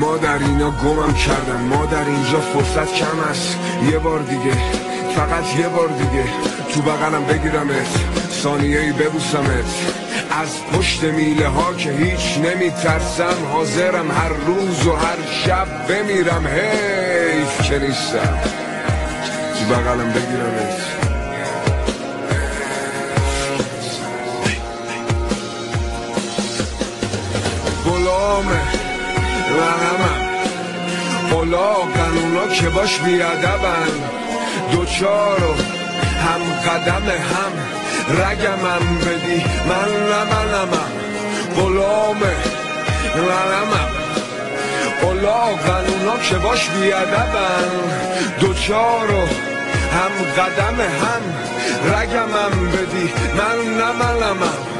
ما در اینا گمم کردن. ما در اینجا فرصت کم است. یه بار دیگه فقط یه بار دیگه تو بغلم بگیرمت. ثانیه ای ببوسمت. از پشت میله ها که هیچ نمیترسم حاضرم هر روز و هر شب بمیرم. حیف که نیستم. تو بغلم بگیرمت. غلامه. اولا قانونا که باش بیادبن. دوچارو هم قدم هم رگمم بدی. من نمنمم غلامه منمم اولا قانونا که باش بیادبن. دوچارو هم قدم هم رگمم بدی. من نمنمم